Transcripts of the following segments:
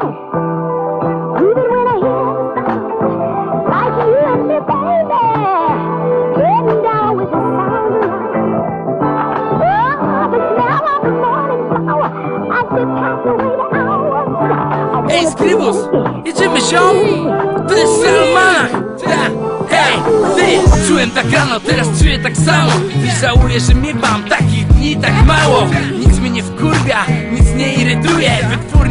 Ej, Skrybus! Jedziemy ziom! To jest hej, ty! Czułem tak rano, teraz czuję tak samo I żałuję, że miewam takich dni tak mało Nic mnie nie wkurwia, nic nie irytuje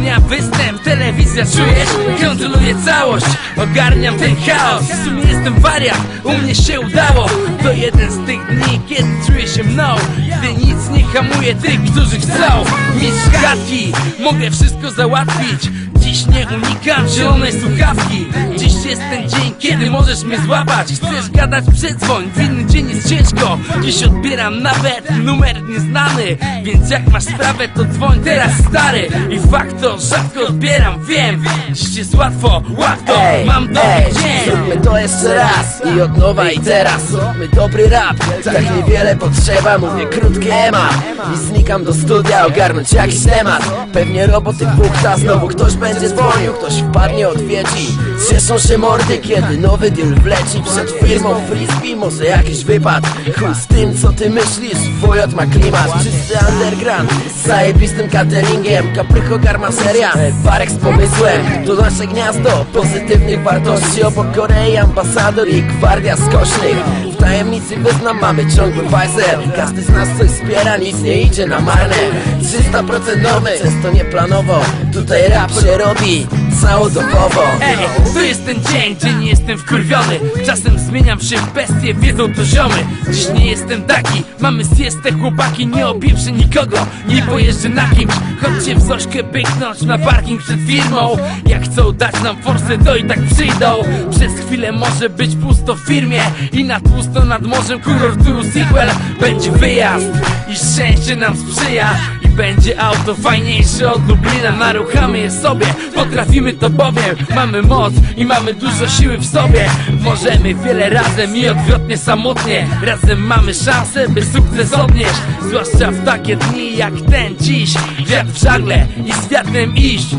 Wytwórnia, występ, telewizja, czujesz? Kontroluję całość, ogarniam ten chaos. W sumie jestem wariat, u mnie się udało. To jeden z tych dni, kiedy czuję się mną. Gdy nic nie hamuje tych, którzy chcą Mistrz gadki, mogę wszystko załatwić Dziś nie unikam zielonej słuchawki. Dziś jest ten dzień, kiedy możesz mnie złapać. Chcesz gadać, przedzwoń, w inny dzień jest ciężko. Dziś odbieram nawet numer nieznany Więc jak masz sprawę, to dzwoń teraz stary. I fakt to rzadko odbieram, wiem. Dziś jest łatwo, łatwo, mam dobry dzień. Zróbmy to jeszcze raz i od nowa i teraz. Zróbmy dobry rap, tak niewiele potrzeba Mówię krótkie ema i znikam do studia Ogarnąć jakiś temat. Pewnie roboty buchta, znowu ktoś będzie dzwonił Ktoś wpadnie, odwiedzi. Cieszą się mordy, kiedy nowy deal wleci Przed firmą frisbee, może jakiś wypad. Chuj z tym, co ty myślisz, Wojot ma klimat Czysty underground, z zajebistym cateringiem Kaprycho garma seria, Barek z pomysłem To nasze gniazdo. Pozytywnych wartości Obok Korei ambasador i gwardia skośnych W tajemnicy wyznam mamy ciągły bajzer. Każdy z nas coś wspiera, nic nie idzie na marne. 300% nowy, często nieplanowo. Tutaj rap się robi całodobowo. Ej, to jest ten dzień, gdzie nie jestem wkurwiony. Czasem zmieniam się w bestię, wiedzą to ziomy. Dziś nie jestem taki, mamy siestę chłopaki Nie opieprzę nikogo, nie pojeżdżę na kimś Chodźcie w Zośkę byknąć na parking przed firmą. Jak chcą dać nam forsę, to i tak przyjdą. Przez chwilę może być pusto w firmie I na tłusto nad morzem kurortu sequel. Będzie wyjazd i szczęście nam sprzyja będzie auto fajniejsze od Lublina. Naruchamy je sobie, potrafimy to bowiem. Mamy moc i mamy dużo siły w sobie. Możemy wiele razem i odwrotnie samotnie. Razem mamy szansę, by sukces odnieść. Zwłaszcza w takie dni jak ten dziś. Wiatr w żagle i z wiatrem iść?